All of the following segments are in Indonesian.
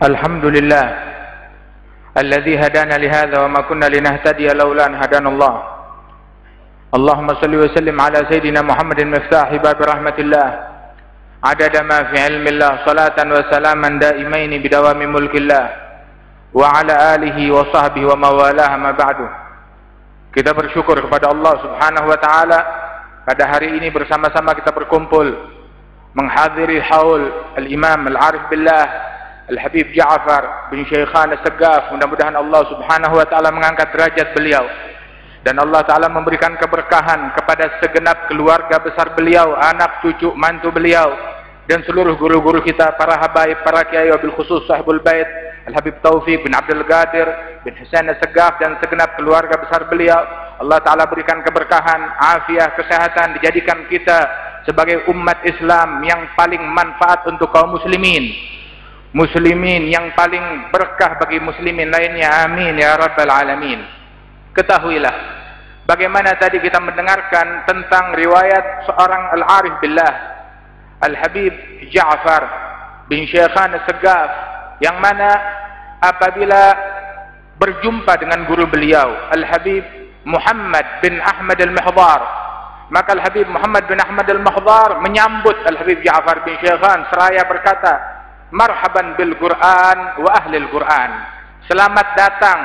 الحمد لله الذي هدانا لهذا وما كنا لنهتدي لولا أن هدانا الله. اللهم صل وسلم على سيدنا محمد مفتاح باب رحمة الله. عدد ما في علم الله صلاة وسلاما دائمين بدوام ملك الله. وعلى آله وصحبه وموالاه ما بعد. Kita bersyukur kepada Allah subhanahu wa ta'ala pada hari ini bersama-sama kita berkumpul menghadiri haul al-imam al-arif billah Al-Habib Ja'far bin Syekhan As-Segaf mudah-mudahan Allah subhanahu wa ta'ala mengangkat derajat beliau. Dan Allah ta'ala memberikan keberkahan kepada segenap keluarga besar beliau anak cucu mantu beliau dan seluruh guru-guru kita para habaib para kiai wabil khusus sahibul bait Al-Habib Taufik bin Abdul Qadir bin Husain As-Segaf dan segenap keluarga besar beliau. Allah ta'ala berikan keberkahan afiah kesehatan dijadikan kita sebagai umat Islam yang paling manfaat untuk kaum muslimin muslimin yang paling berkah bagi muslimin lainnya amin ya rabbal alamin. Ketahuilah bagaimana tadi kita mendengarkan tentang riwayat seorang al-arif billah al-habib Ja'far bin Syekhan Segaf yang mana apabila berjumpa dengan guru beliau al-habib Muhammad bin Ahmad al-Mihdar maka al-habib Muhammad bin Ahmad al-Mihdar menyambut al-habib Ja'far bin Syekhan seraya berkata marhaban bil Quran wa ahli Quran. Selamat datang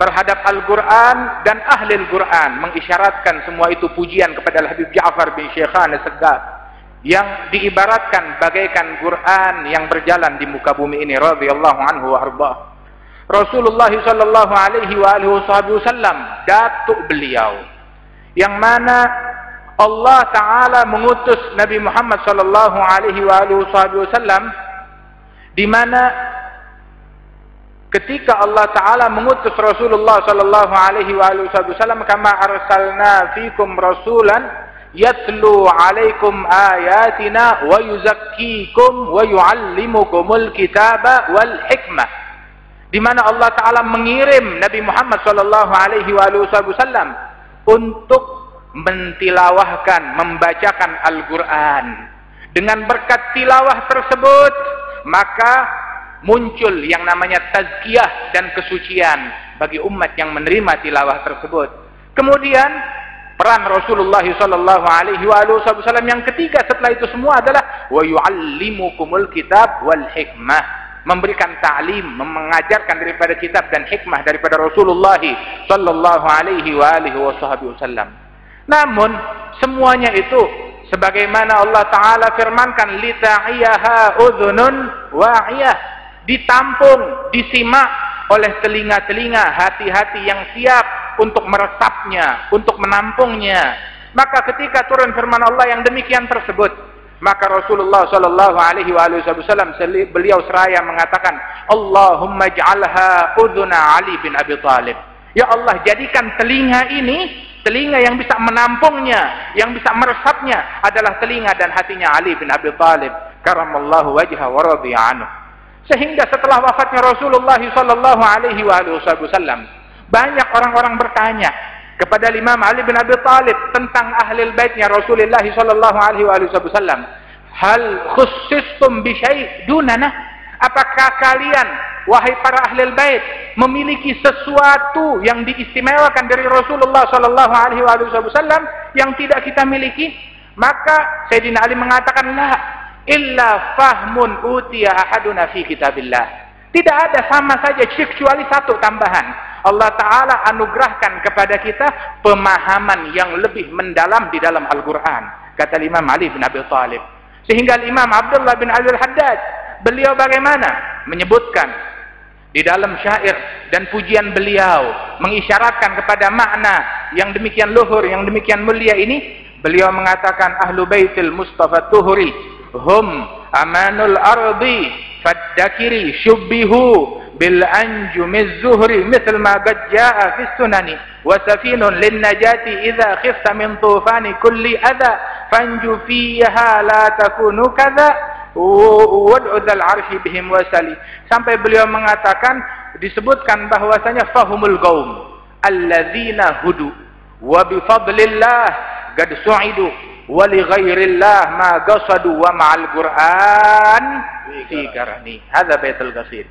terhadap Al-Quran dan Al-Quran mengisyaratkan semua itu pujian kepada Al-Habib Ja'far bin Syekhan Segaf yang diibaratkan bagaikan Quran yang berjalan di muka bumi ini anhu. Rasulullah sallallahu alaihi wa alihi wasallam datuk beliau yang mana Allah taala mengutus Nabi Muhammad sallallahu alaihi wasallam di mana ketika Allah taala mengutus Rasulullah sallallahu alaihi wasallam kama arsalna fikum rasulan yatlu alaikum ayatina wa yuzakkikum wa yuallimukumul kitaba wal hikmah. Di mana Allah taala mengirim Nabi Muhammad sallallahu alaihi wasallam untuk mentilawahkan membacakan Al-Qur'an dengan berkat tilawah tersebut maka muncul yang namanya tazkiyah dan kesucian bagi umat yang menerima tilawah tersebut. Kemudian peran Rasulullah sallallahu alaihi wasallam yang ketiga setelah itu semua adalah wa yuallimukumul kitab wal hikmah memberikan ta'lim mengajarkan daripada kitab dan hikmah daripada Rasulullah sallallahu alaihi wa alihi wasallam. Namun semuanya itu sebagaimana Allah taala firmankan lita'iyaha udhunun wa'iyah. Ditampung disimak oleh telinga-telinga hati-hati yang siap untuk meresapnya untuk menampungnya. Maka ketika turun firman Allah yang demikian tersebut maka Rasulullah sallallahu alaihi wasallam beliau seraya mengatakan Allahumma ij'alha udhuna Ali bin Abi Thalib ya Allah jadikan telinga ini Telinga yang bisa menampungnya, yang bisa meresapnya adalah telinga dan hatinya Ali bin Abi Thalib. Karamallahu wajha wa. Sehingga setelah wafatnya Rasulullah sallallahu alaihi wasallam, banyak orang-orang bertanya kepada Imam Ali bin Abi Thalib tentang ahli baitnya Rasulullah sallallahu alaihi wasallam. Hal khussistum bi syai' dunana? Apakah kalian wahai para ahli bait memiliki sesuatu yang diistimewakan dari Rasulullah sallallahu alaihi wasallam yang tidak kita miliki maka Sayyidina Ali mengatakan la illa fahmun utiya ahaduna fi kitabillah. Tidak ada sama saja kecuali satu tambahan. Allah Ta'ala anugerahkan kepada kita pemahaman yang lebih mendalam di dalam Al-Quran. Kata Imam Ali bin Abi Thalib sehingga Imam Abdullah bin Ali Al-Haddad beliau bagaimana? Menyebutkan di dalam syair dan pujian beliau mengisyaratkan kepada makna yang demikian luhur yang demikian mulia ini beliau mengatakan ahlu baitil mustafa tuhuri hum amanul ardi faddakiri syubbihu bil anjumiz zuhri mithl ma qad jaa fi sunani wa safinun lin najati idza khifta min tufani kulli adha fanju fiha la takunu kadha wad'udal arshi bihim wasali sampai beliau mengatakan disebutkan bahwasanya fahumul qaum alladzina hudu wa bi fadlillah qad su'idu wa li ghairillah ma qasadu wa ma'al Qur'an fi garani. Hadza baitul qasid.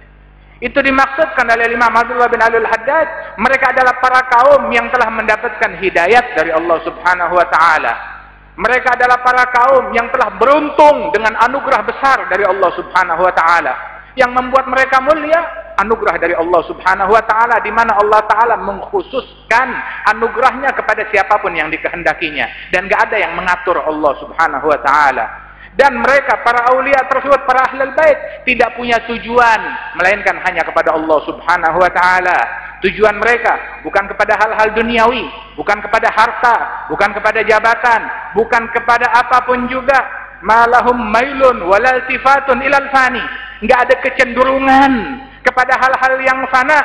Itu dimaksudkan oleh Imam Abdullah bin Alul Haddad, mereka adalah para kaum yang telah mendapatkan hidayat dari Allah Subhanahu wa taala. Mereka adalah para kaum yang telah beruntung dengan anugerah besar dari Allah Subhanahu wa taala. Yang membuat mereka mulia anugerah dari Allah Subhanahu wa taala di mana Allah taala mengkhususkan anugerahnya kepada siapa pun yang dikehendakinya. Dan gak ada yang mengatur Allah Subhanahu wa taala. Dan mereka para aulia tersebut para ahlul bait tidak punya tujuan melainkan hanya kepada Allah Subhanahu wa taala tujuan mereka bukan kepada hal-hal duniawi bukan kepada harta bukan kepada jabatan bukan kepada apa pun juga. Malahum mailun walal sifatun ilal fani. Nggak ada kecenderungan kepada hal-hal yang fana.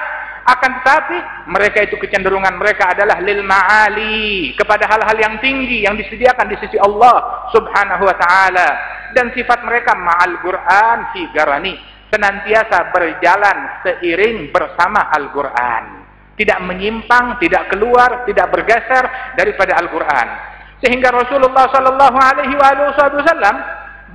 Akan tetapi mereka itu kecenderungan mereka adalah lil ma'ali. Kepada hal-hal yang tinggi yang disediakan di sisi Allah Subhanahu wa taala. Dan sifat mereka ma'al Quran fi garani senantiasa berjalan seiring bersama Al-Qur'an tidak menyimpang tidak keluar tidak bergeser daripada Al-Qur'an sehingga Rasulullah sallallahu alaihi wasallam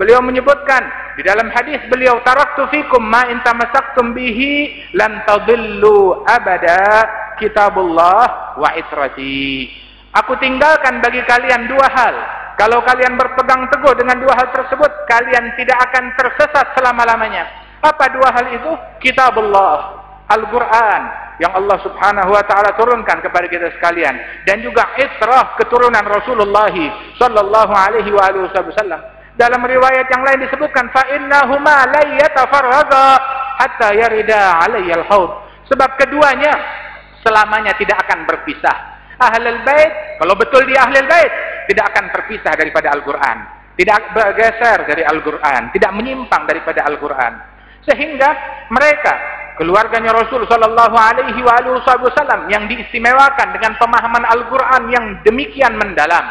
beliau menyebutkan di dalam hadis beliau taraktu fikum ma in tamassaktum bihi lan tadillu abada kitabullah wa itrati. Aku tinggalkan bagi kalian dua hal. Kalau kalian berpegang teguh dengan dua hal tersebut, kalian tidak akan tersesat selama-lamanya. Apa dua hal itu? Kitabullah, Al-Quran yang Allah subhanahu wa ta'ala turunkan kepada kita sekalian. Dan juga itrah keturunan Rasulullah sallallahu alaihi wa sallam dalam riwayat yang lain disebutkan la yatafarraga hatta yarida alayyal haud. Sebab keduanya selamanya tidak akan berpisah. Ahlul bait, kalau betul dia ahlul bait, tidak akan terpisah daripada Al-Qur'an. Tidak bergeser dari Al-Qur'an, tidak menyimpang daripada Al-Qur'an. Sehingga mereka keluarganya Rasul sallallahu alaihi wasallam yang diistimewakan dengan pemahaman Al-Qur'an yang demikian mendalam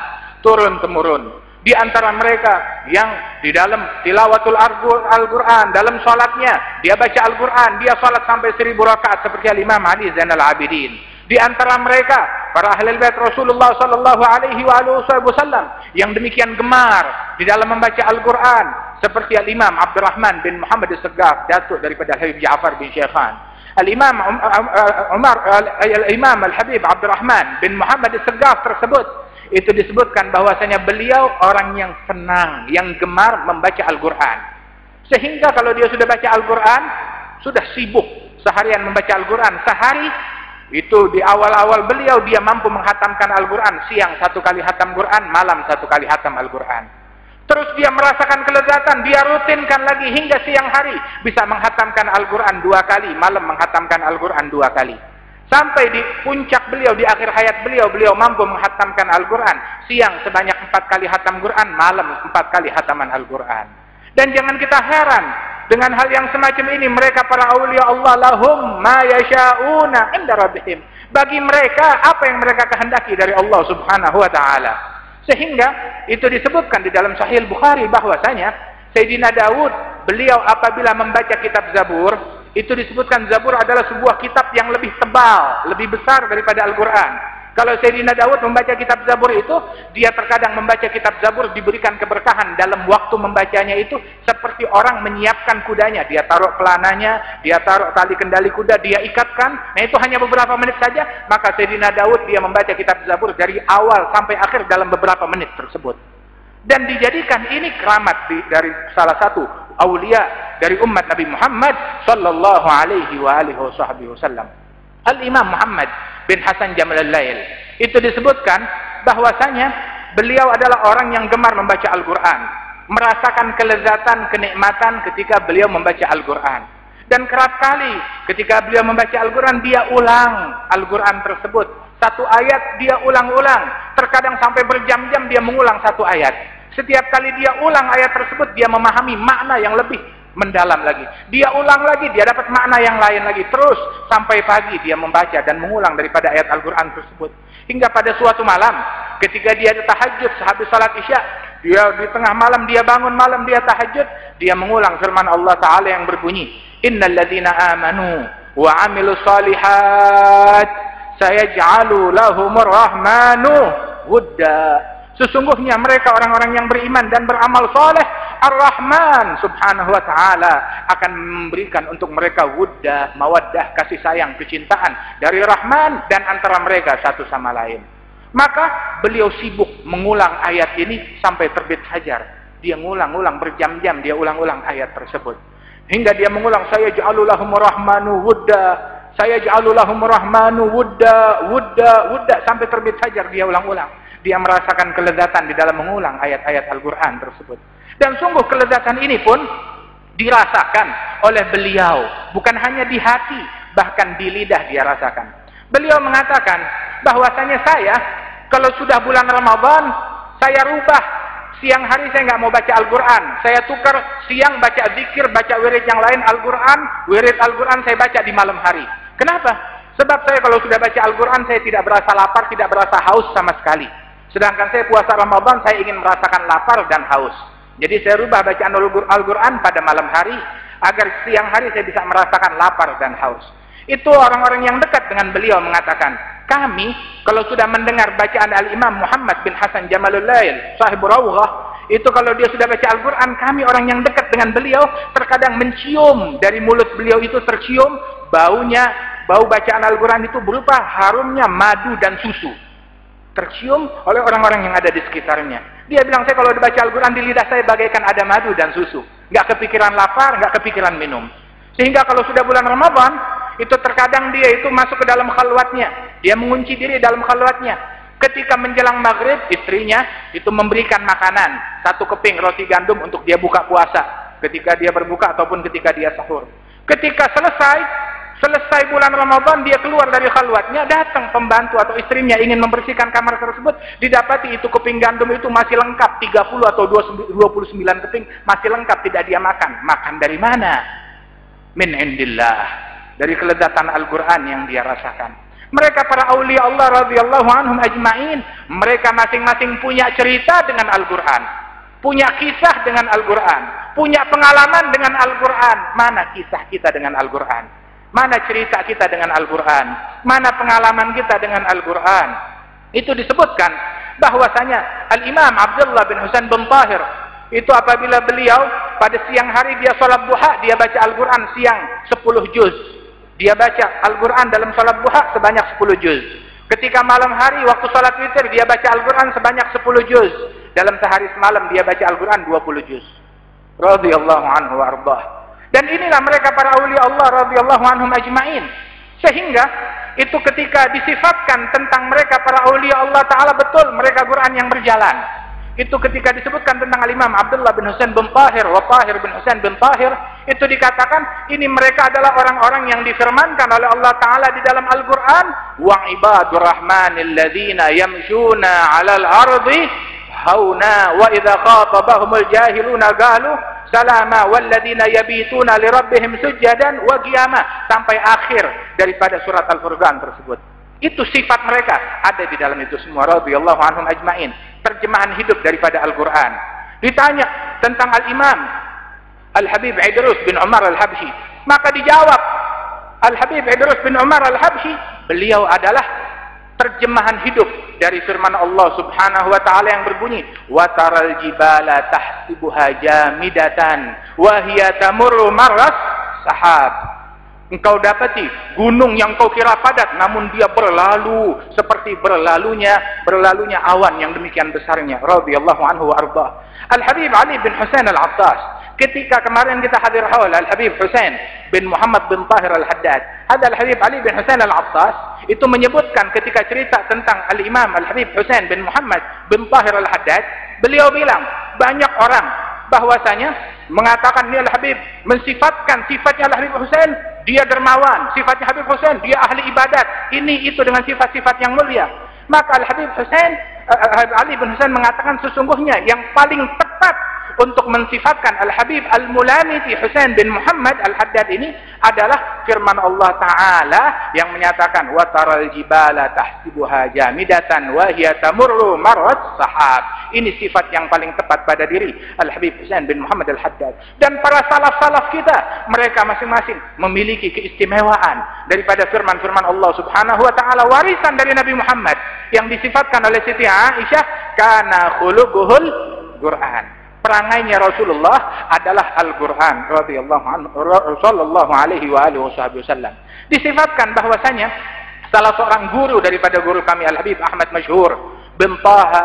turun temurun di antara mereka yang di dalam tilawatul Al-Quran, dalam sholatnya, dia baca Al-Quran, dia sholat sampai seribu rakaat seperti Imam Ali Zainal Abidin. Di antara mereka, para ahli bait Rasulullah sallallahu alaihi wasallam yang demikian gemar di dalam membaca Al-Quran, seperti Al-Imam Abdurrahman bin Muhammad Segaf, datuk daripada Habib Ja'far bin Syekhan. Al-Imam um, um, uh, Umar, Al-Imam Al-Habib Abdurrahman bin Muhammad Segaf tersebut itu disebutkan bahwasanya beliau orang yang senang, yang gemar membaca Al-Quran. Sehingga kalau dia sudah baca Al-Quran, sudah sibuk seharian membaca Al-Quran. Sehari itu di awal-awal beliau dia mampu menghatamkan Al-Quran. Siang satu kali hatam Quran, malam satu kali hatam Al-Quran. Terus dia merasakan kelezatan, dia rutinkan lagi hingga siang hari. Bisa menghatamkan Al-Quran dua kali, malam menghatamkan Al-Quran dua kali. Sampai di puncak beliau, di akhir hayat beliau, beliau mampu menghatamkan Al-Quran. Siang sebanyak empat kali hatam Quran, malam empat kali hataman Al-Quran. Dan jangan kita heran dengan hal yang semacam ini. Mereka para awliya Allah lahum ma yasha'una inda rabbihim. Bagi mereka, apa yang mereka kehendaki dari Allah subhanahu wa ta'ala. Sehingga itu disebutkan di dalam Sahih Bukhari bahwasanya Sayyidina Daud, beliau apabila membaca kitab Zabur, itu disebutkan Zabur adalah sebuah kitab yang lebih tebal, lebih besar daripada Al-Quran. Kalau Sayyidina Daud membaca kitab Zabur itu, dia terkadang membaca kitab Zabur diberikan keberkahan dalam waktu membacanya itu seperti orang menyiapkan kudanya. Dia taruh pelananya, dia taruh tali kendali kuda, dia ikatkan. Nah itu hanya beberapa menit saja, maka Sayyidina Daud dia membaca kitab Zabur dari awal sampai akhir dalam beberapa menit tersebut. Dan dijadikan ini keramat dari salah satu aulia dari umat Nabi Muhammad sallallahu alaihi wasallam. Al-Imam Muhammad bin Hasan Jamal al-Lail itu disebutkan bahwasanya beliau adalah orang yang gemar membaca Al-Qur'an, merasakan kelezatan, kenikmatan ketika beliau membaca Al-Qur'an. Dan kerap kali ketika beliau membaca Al-Quran, dia ulang Al-Quran tersebut. Satu ayat dia ulang-ulang. Terkadang sampai berjam-jam dia mengulang satu ayat. Setiap kali dia ulang ayat tersebut, dia memahami makna yang lebih mendalam lagi. Dia ulang lagi, dia dapat makna yang lain lagi. Terus sampai pagi dia membaca dan mengulang daripada ayat Al-Quran tersebut. Hingga pada suatu malam, ketika dia tahajud sehabis salat isya, dia di tengah malam dia bangun malam dia tahajud, dia mengulang firman Allah Taala yang berbunyi, Innal ladina amanu wa amilu salihat sayaj'alu lahumur rahmanu wudda Sesungguhnya mereka orang-orang yang beriman dan beramal soleh, Ar-Rahman subhanahu wa ta'ala akan memberikan untuk mereka wudda, mawaddah, kasih sayang, kecintaan dari Rahman dan antara mereka satu sama lain. Maka beliau sibuk mengulang ayat ini sampai terbit hajar. Dia ngulang-ulang berjam-jam dia ulang-ulang ayat tersebut. Hingga dia mengulang saya ja'alulahum rahmanu wudda, saya ja'alulahum rahmanu wudda, wudda, wudda sampai terbit hajar dia ulang-ulang dia merasakan kelezatan di dalam mengulang ayat-ayat Al-Quran tersebut. Dan sungguh kelezatan ini pun dirasakan oleh beliau. Bukan hanya di hati, bahkan di lidah dia rasakan. Beliau mengatakan bahwasanya saya, kalau sudah bulan Ramadan, saya rubah. Siang hari saya nggak mau baca Al-Quran. Saya tukar siang baca zikir, baca wirid yang lain Al-Quran. Wirid Al-Quran saya baca di malam hari. Kenapa? Sebab saya kalau sudah baca Al-Quran, saya tidak berasa lapar, tidak berasa haus sama sekali. Sedangkan saya puasa Ramadan, saya ingin merasakan lapar dan haus. Jadi saya rubah bacaan Al-Quran pada malam hari, agar siang hari saya bisa merasakan lapar dan haus. Itu orang-orang yang dekat dengan beliau mengatakan, kami kalau sudah mendengar bacaan Al-Imam Muhammad bin Hasan Jamalul Lail, sahib Rawghah, itu kalau dia sudah baca Al-Quran, kami orang yang dekat dengan beliau, terkadang mencium dari mulut beliau itu tercium, baunya, bau bacaan Al-Quran itu berupa harumnya madu dan susu tercium oleh orang-orang yang ada di sekitarnya. Dia bilang, saya kalau dibaca Al-Quran di lidah saya bagaikan ada madu dan susu. Nggak kepikiran lapar, nggak kepikiran minum. Sehingga kalau sudah bulan Ramadan, itu terkadang dia itu masuk ke dalam khalwatnya. Dia mengunci diri dalam khalwatnya. Ketika menjelang maghrib, istrinya itu memberikan makanan. Satu keping roti gandum untuk dia buka puasa. Ketika dia berbuka ataupun ketika dia sahur. Ketika selesai, Selesai bulan Ramadan dia keluar dari khalwatnya, datang pembantu atau istrinya ingin membersihkan kamar tersebut, didapati itu keping gandum itu masih lengkap 30 atau 29 keping masih lengkap tidak dia makan. Makan dari mana? Min indillah. Dari kelezatan Al-Qur'an yang dia rasakan. Mereka para aulia Allah radhiyallahu anhum ajmain, mereka masing-masing punya cerita dengan Al-Qur'an. Punya kisah dengan Al-Qur'an, punya pengalaman dengan Al-Qur'an. Mana kisah kita dengan Al-Qur'an? Mana cerita kita dengan Al-Quran? Mana pengalaman kita dengan Al-Quran? Itu disebutkan bahwasanya Al-Imam Abdullah bin Husain bin Tahir itu apabila beliau pada siang hari dia sholat duha, dia baca Al-Quran siang 10 juz. Dia baca Al-Quran dalam sholat duha sebanyak 10 juz. Ketika malam hari waktu sholat witir dia baca Al-Quran sebanyak 10 juz. Dalam sehari semalam dia baca Al-Quran 20 juz. Radiyallahu anhu wa arbah. Dan inilah mereka para awliya Allah radhiyallahu anhum ajmain. Sehingga itu ketika disifatkan tentang mereka para awliya Allah taala betul mereka Quran yang berjalan. Itu ketika disebutkan tentang Al-Imam Abdullah bin Husain bin Tahir wa Tahir bin Husain bin Tahir, itu dikatakan ini mereka adalah orang-orang yang difirmankan oleh Allah taala di dalam Al-Qur'an, wa ibadur rahmanil ladzina yamshuna 'alal ardi hauna wa idza khatabahumul jahiluna qalu salama walladzina yabituna li rabbihim sujadan wa qiyama sampai akhir daripada surat Al-Furqan tersebut. Itu sifat mereka ada di dalam itu semua radhiyallahu anhum ajmain. Terjemahan hidup daripada Al-Qur'an. Ditanya tentang Al-Imam Al-Habib Idrus bin Umar Al-Habsyi, maka dijawab Al-Habib Idrus bin Umar Al-Habsyi, beliau adalah terjemahan hidup dari firman Allah Subhanahu wa taala yang berbunyi wa taral jibala tahsibuha jamidatan wa hiya tamurru marras sahab. Engkau dapati gunung yang kau kira padat namun dia berlalu seperti berlalunya berlalunya awan yang demikian besarnya. Radhiyallahu anhu wa arda Al Habib Ali bin Husain Al Attas ketika kemarin kita hadir haul Al-Habib Husain bin Muhammad bin Tahir Al-Haddad. Ada Al-Habib Ali bin Husain Al-Attas itu menyebutkan ketika cerita tentang Al-Imam Al-Habib Husain bin Muhammad bin Tahir Al-Haddad beliau bilang banyak orang bahwasanya mengatakan ini Al-Habib mensifatkan sifatnya Al-Habib Husain dia dermawan sifatnya Habib Husain dia ahli ibadat. Ini itu dengan sifat-sifat yang mulia. Maka Al-Habib Husain Ali bin Husain mengatakan sesungguhnya yang paling tepat untuk mensifatkan Al-Habib Al-Mulamiti Husain bin Muhammad Al-Haddad ini adalah firman Allah Ta'ala yang menyatakan وَتَرَى الْجِبَالَ تَحْسِبُهَا جَامِدَةً وَهِيَ تَمُرُّ مَرَّتْ sahab. Ini sifat yang paling tepat pada diri Al-Habib Husain bin Muhammad Al-Haddad. Dan para salaf-salaf kita, mereka masing-masing memiliki keistimewaan daripada firman-firman Allah Subhanahu wa taala warisan dari Nabi Muhammad yang disifatkan oleh Siti Aisyah kana khuluquhul Quran perangainya Rasulullah adalah Al-Quran radhiyallahu sallallahu alaihi wa alihi wasallam. Disifatkan bahwasanya salah seorang guru daripada guru kami Al-Habib Ahmad Masyhur bin Taha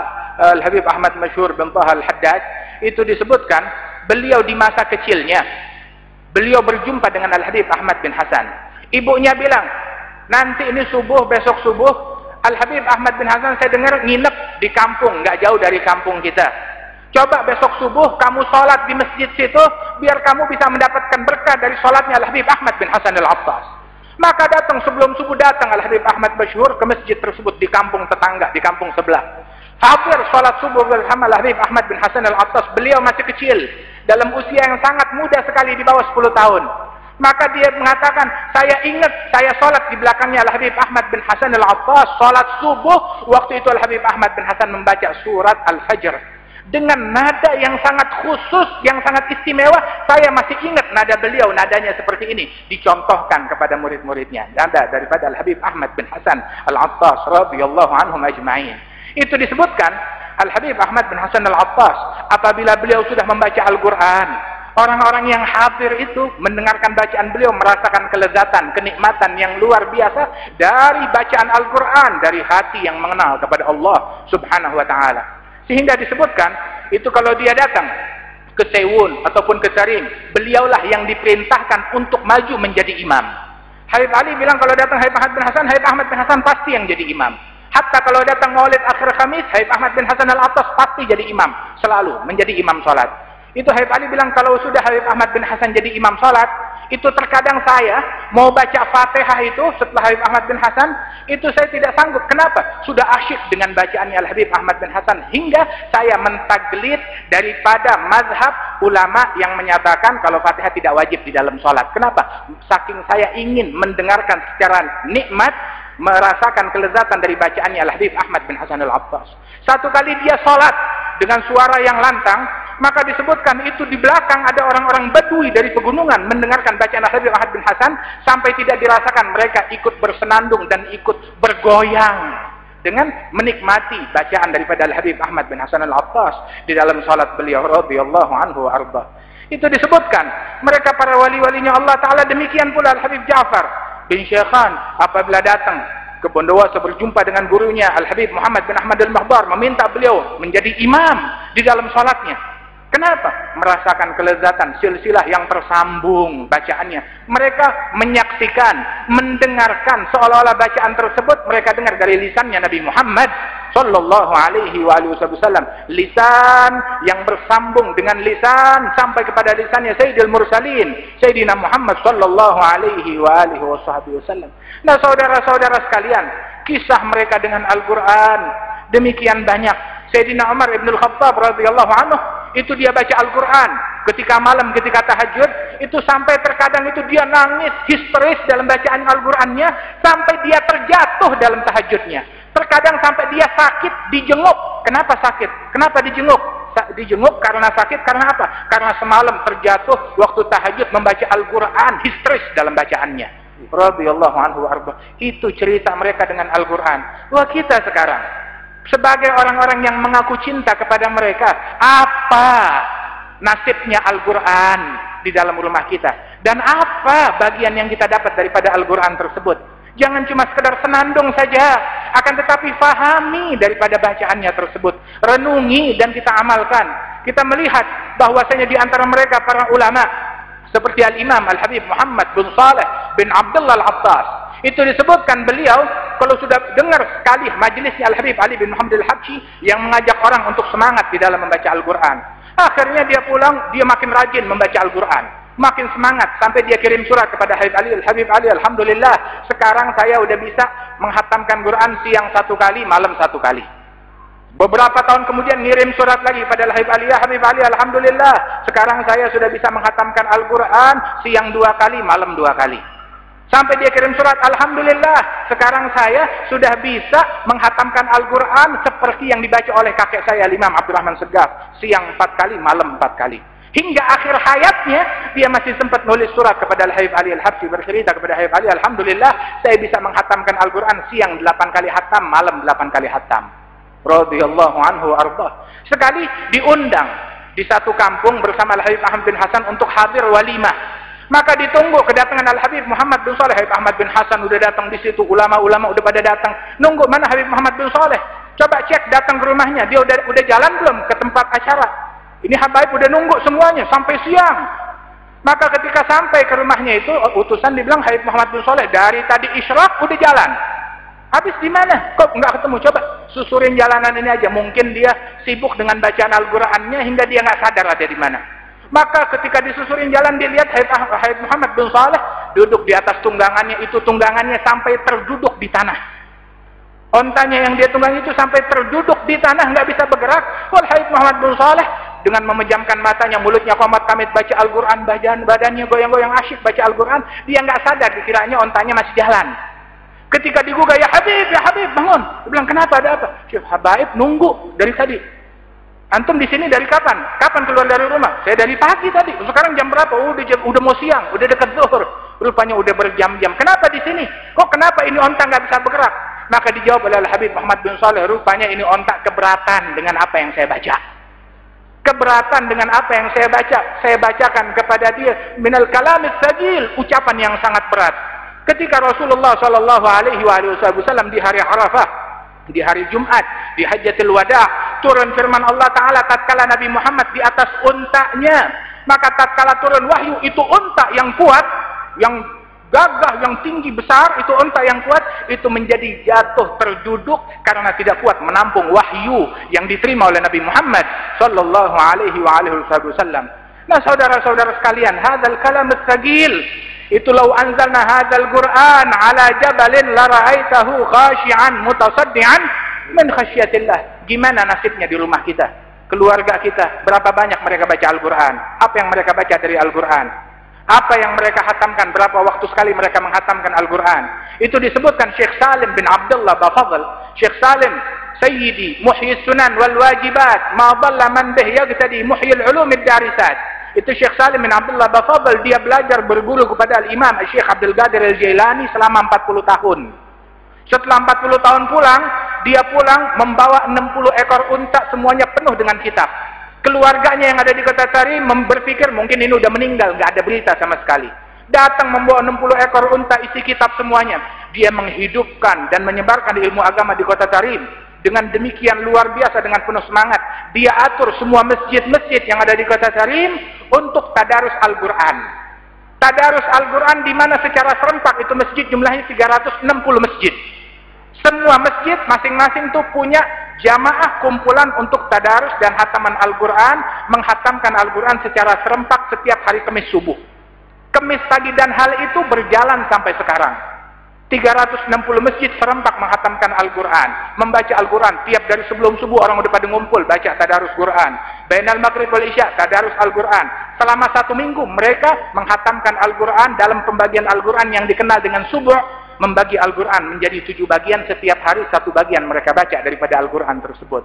Al-Habib Ahmad Masyhur bin Taha Al-Haddad itu disebutkan beliau di masa kecilnya beliau berjumpa dengan Al-Habib Ahmad bin Hasan. Ibunya bilang, "Nanti ini subuh, besok subuh Al-Habib Ahmad bin Hasan saya dengar nginep di kampung, nggak jauh dari kampung kita." Coba besok subuh kamu sholat di masjid situ, biar kamu bisa mendapatkan berkah dari sholatnya Al-Habib Ahmad bin Hasan Al-Attas. Maka datang sebelum subuh datang Al-Habib Ahmad Masyhur ke masjid tersebut di kampung tetangga, di kampung sebelah. Hampir sholat subuh bersama Al-Habib Ahmad bin Hasan Al-Attas. Beliau masih kecil, dalam usia yang sangat muda sekali di bawah 10 tahun. Maka dia mengatakan, saya ingat saya sholat di belakangnya Al-Habib Ahmad bin Hasan Al-Attas. Sholat subuh, waktu itu Al-Habib Ahmad bin Hasan membaca surat Al-Fajr dengan nada yang sangat khusus, yang sangat istimewa. Saya masih ingat nada beliau, nadanya seperti ini. Dicontohkan kepada murid-muridnya. Nada daripada Al-Habib Ahmad bin Hasan Al-Attas radhiyallahu anhum ajma'in. Itu disebutkan Al-Habib Ahmad bin Hasan Al-Attas apabila beliau sudah membaca Al-Quran. Orang-orang yang hadir itu mendengarkan bacaan beliau merasakan kelezatan, kenikmatan yang luar biasa dari bacaan Al-Quran, dari hati yang mengenal kepada Allah subhanahu wa ta'ala. Sehingga disebutkan, itu kalau dia datang ke Sewun ataupun ke Sarin, beliaulah yang diperintahkan untuk maju menjadi imam. Habib Ali bilang kalau datang Habib Ahmad bin Hasan, Habib Ahmad bin Hasan pasti yang jadi imam. Hatta kalau datang maulid akhir Khamis, Habib Ahmad bin Hasan al-Atas pasti jadi imam. Selalu menjadi imam sholat. Itu Habib Ali bilang kalau sudah Habib Ahmad bin Hasan jadi imam sholat, itu terkadang saya mau baca Fatihah itu setelah Habib Ahmad bin Hasan, itu saya tidak sanggup. Kenapa? Sudah asyik dengan bacaannya Al-Habib Ahmad bin Hasan hingga saya mentaglid daripada mazhab ulama yang menyatakan kalau Fatihah tidak wajib di dalam sholat. Kenapa? Saking saya ingin mendengarkan secara nikmat merasakan kelezatan dari bacaannya Al-Habib Ahmad bin Hasan Al-Abbas. Satu kali dia sholat dengan suara yang lantang, maka disebutkan itu di belakang ada orang-orang badui dari pegunungan mendengarkan bacaan Habib Ahmad bin Hasan sampai tidak dirasakan mereka ikut bersenandung dan ikut bergoyang dengan menikmati bacaan daripada Al-Habib Ahmad bin Hasan Al-Attas di dalam salat beliau radhiyallahu anhu. Itu disebutkan mereka para wali-walinya Allah taala demikian pula Al-Habib Ja'far bin Syekhan apabila datang ke Bondowoso berjumpa dengan gurunya Al-Habib Muhammad bin Ahmad Al-Mahbar meminta beliau menjadi imam di dalam salatnya Kenapa? Merasakan kelezatan silsilah yang tersambung bacaannya. Mereka menyaksikan, mendengarkan seolah-olah bacaan tersebut mereka dengar dari lisannya Nabi Muhammad sallallahu alaihi wasallam. Lisan yang bersambung dengan lisan sampai kepada lisannya Sayyidil Mursalin, Sayyidina Muhammad sallallahu alaihi wa alihi wasallam. Nah, saudara-saudara sekalian, kisah mereka dengan Al-Qur'an demikian banyak. Sayyidina Umar Ibn Al-Khattab radhiyallahu anhu itu dia baca Al-Quran ketika malam, ketika tahajud itu sampai terkadang itu dia nangis histeris dalam bacaan Al-Qurannya sampai dia terjatuh dalam tahajudnya terkadang sampai dia sakit dijenguk kenapa sakit? kenapa dijenguk? dijenguk karena sakit karena apa? karena semalam terjatuh waktu tahajud membaca Al-Quran histeris dalam bacaannya radhiyallahu anhu arba. itu cerita mereka dengan Al-Quran wah kita sekarang sebagai orang-orang yang mengaku cinta kepada mereka, apa nasibnya Al-Quran di dalam rumah kita? Dan apa bagian yang kita dapat daripada Al-Quran tersebut? Jangan cuma sekedar senandung saja, akan tetapi fahami daripada bacaannya tersebut. Renungi dan kita amalkan. Kita melihat bahwasanya di antara mereka para ulama seperti Al-Imam Al-Habib Muhammad bin Saleh bin Abdullah Al-Abbas itu disebutkan beliau kalau sudah dengar sekali majelisnya Al-Habib Ali bin Muhammad Al-Habsyi yang mengajak orang untuk semangat di dalam membaca Al-Quran. Akhirnya dia pulang, dia makin rajin membaca Al-Quran. Makin semangat sampai dia kirim surat kepada Habib Ali. Al-Habib Ali, Alhamdulillah sekarang saya sudah bisa menghatamkan Quran siang satu kali, malam satu kali. Beberapa tahun kemudian ngirim surat lagi pada Habib Ali, ya Habib Ali, Alhamdulillah. Sekarang saya sudah bisa menghatamkan Al-Quran siang dua kali, malam dua kali. Sampai dia kirim surat, Alhamdulillah. Sekarang saya sudah bisa menghatamkan Al-Quran seperti yang dibaca oleh kakek saya, Imam Abdurrahman Segaf. Siang empat kali, malam empat kali. Hingga akhir hayatnya, dia masih sempat nulis surat kepada Al-Habib Ali Al-Habsi. Bercerita kepada Habib Ali, Alhamdulillah, saya bisa menghatamkan Al-Quran siang delapan kali hatam, malam delapan kali hatam radhiyallahu anhu arba. Sekali diundang di satu kampung bersama Al Habib Ahmad bin Hasan untuk hadir walimah. Maka ditunggu kedatangan Al Habib Muhammad bin Saleh. Habib Ahmad bin Hasan udah datang di situ, ulama-ulama udah pada datang. Nunggu mana Habib Muhammad bin Saleh? Coba cek datang ke rumahnya. Dia udah udah jalan belum ke tempat acara? Ini Habib udah nunggu semuanya sampai siang. Maka ketika sampai ke rumahnya itu utusan dibilang Habib Muhammad bin Saleh dari tadi isyraq udah jalan. Habis di mana? Kok nggak ketemu? Coba susurin jalanan ini aja. Mungkin dia sibuk dengan bacaan Al-Qur'annya hingga dia nggak sadar ada di mana. Maka ketika disusurin jalan dilihat Haid Muhammad bin Saleh duduk di atas tunggangannya itu tunggangannya sampai terduduk di tanah. Ontanya yang dia tunggang itu sampai terduduk di tanah nggak bisa bergerak. Wal Haid Muhammad bin Saleh dengan memejamkan matanya, mulutnya komat kamit baca Al-Quran, badan, badannya goyang-goyang asyik baca Al-Quran, dia nggak sadar dikiranya ontanya masih jalan. Ketika digugah, ya Habib, ya Habib, bangun. Dia bilang, kenapa, ada apa? Syekh nunggu dari tadi. Antum di sini dari kapan? Kapan keluar dari rumah? Saya dari pagi tadi. Sekarang jam berapa? Udah jam, udah mau siang, udah dekat zuhur. Rupanya udah berjam-jam. Kenapa di sini? Kok kenapa ini onta nggak bisa bergerak? Maka dijawab oleh Habib Muhammad bin Saleh, rupanya ini onta keberatan dengan apa yang saya baca. Keberatan dengan apa yang saya baca. Saya bacakan kepada dia minal kalamit sajil, ucapan yang sangat berat Ketika Rasulullah Shallallahu Alaihi Wasallam di hari Arafah, di hari Jumat, di Hajatul Wada, turun firman Allah Taala tatkala Nabi Muhammad di atas untanya, maka tatkala turun wahyu itu unta yang kuat, yang gagah, yang tinggi besar, itu unta yang kuat, itu menjadi jatuh terduduk karena tidak kuat menampung wahyu yang diterima oleh Nabi Muhammad Shallallahu Alaihi Wasallam. Nah saudara-saudara sekalian, hadal kalam sagil itu lau anzalna hadzal Qur'an ala jabalin la ra'aitahu khashi'an mutasaddian min. Gimana nasibnya di rumah kita? Keluarga kita, berapa banyak mereka baca Al-Qur'an? Apa yang mereka baca dari Al-Qur'an? Apa yang mereka hatamkan? Berapa waktu sekali mereka menghatamkan Al-Qur'an? Itu disebutkan Syekh Salim bin Abdullah Bafadl. Syekh Salim Sayyidi Muhyi Sunan wal Wajibat ma dhalla man bih yaqtadi Muhyi al-Ulum ad-Darisat itu Syekh Salim bin Abdullah Bafadl dia belajar berguru kepada Al-Imam Syekh Abdul Qadir Al-Jailani selama 40 tahun. Setelah 40 tahun pulang, dia pulang membawa 60 ekor unta semuanya penuh dengan kitab. Keluarganya yang ada di kota Tari berpikir mungkin ini udah meninggal, nggak ada berita sama sekali. Datang membawa 60 ekor unta isi kitab semuanya. Dia menghidupkan dan menyebarkan ilmu agama di kota Tarim dengan demikian luar biasa dengan penuh semangat dia atur semua masjid-masjid yang ada di kota Sarim untuk tadarus Al-Quran tadarus Al-Quran di mana secara serempak itu masjid jumlahnya 360 masjid semua masjid masing-masing tuh punya jamaah kumpulan untuk tadarus dan hataman Al-Quran menghatamkan Al-Quran secara serempak setiap hari Kamis subuh Kamis tadi dan hal itu berjalan sampai sekarang 360 masjid serempak menghatamkan Al-Quran. Membaca Al-Quran. Tiap dari sebelum subuh orang udah pada ngumpul. Baca tadarus Quran. Bainal maghrib wal isya. Tadarus Al-Quran. Selama satu minggu mereka menghatamkan Al-Quran dalam pembagian Al-Quran yang dikenal dengan subuh. Membagi Al-Quran menjadi tujuh bagian. Setiap hari satu bagian mereka baca daripada Al-Quran tersebut.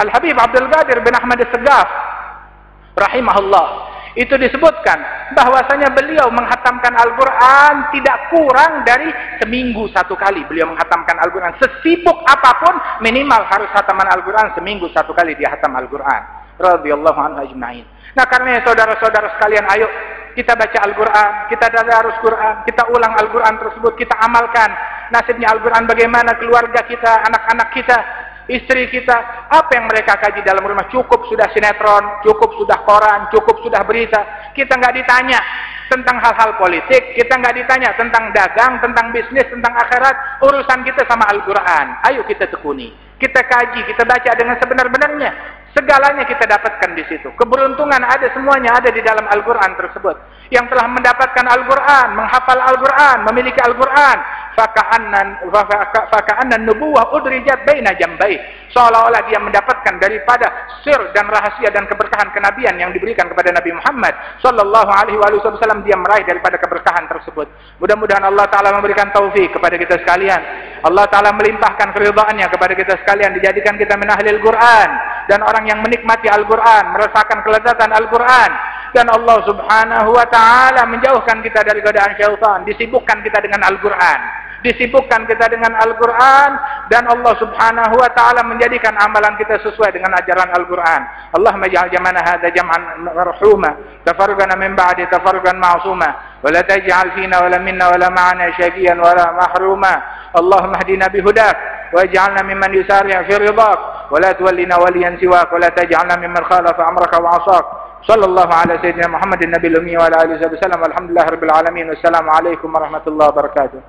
Al-Habib Abdul Qadir bin Ahmad Segaf. Rahimahullah itu disebutkan bahwasanya beliau menghatamkan Al-Quran tidak kurang dari seminggu satu kali. Beliau menghatamkan Al-Quran sesibuk apa pun minimal harus hataman Al-Quran seminggu satu kali dia hatam Al-Quran. Radhiyallahu anhu ajma'in. Nah karena saudara-saudara sekalian ayo kita baca Al-Quran kita harus Quran kita ulang Al-Quran tersebut kita amalkan nasibnya Al-Quran bagaimana keluarga kita anak-anak kita istri kita, apa yang mereka kaji dalam rumah cukup sudah sinetron, cukup sudah koran, cukup sudah berita. Kita nggak ditanya tentang hal-hal politik, kita nggak ditanya tentang dagang, tentang bisnis, tentang akhirat. Urusan kita sama Al-Quran. Ayo kita tekuni, kita kaji, kita baca dengan sebenar-benarnya. Segalanya kita dapatkan di situ. Keberuntungan ada semuanya ada di dalam Al-Quran tersebut. Yang telah mendapatkan Al-Quran, menghafal Al-Quran, memiliki Al-Quran. faka'anna faka'anna nubuwah udrijat baina jambai seolah-olah dia mendapatkan daripada sir dan rahasia dan keberkahan kenabian yang diberikan kepada Nabi Muhammad sallallahu alaihi wasallam dia meraih daripada keberkahan tersebut mudah-mudahan Allah taala memberikan taufik kepada kita sekalian Allah taala melimpahkan keridhaannya kepada kita sekalian dijadikan kita min ahli Al-Qur'an dan orang yang menikmati Al-Quran, merasakan kelezatan Al-Quran. Dan Allah subhanahu wa ta'ala menjauhkan kita dari godaan syaitan, disibukkan kita dengan Al-Quran. Disibukkan kita dengan Al-Quran dan Allah subhanahu wa ta'ala menjadikan amalan kita sesuai dengan ajaran Al-Quran. Allahumma ja'al jamana hadha jam'an marhuma, tafarqana min ba'di Tafargan ma'suma, wa la taj'al fina wa la minna wa la ma'ana syakiyan wa la mahruma. Allahumma hdina bihudak, waj'alna mimman yusari'a fi ridhak, ولا تولنا وليا سواك ولا تجعلنا ممن خالف أمرك وعصاك. صلى الله على سيدنا محمد النبي الأمي وعلى آله وسلم. والحمد لله رب العالمين. والسلام عليكم ورحمة الله وبركاته.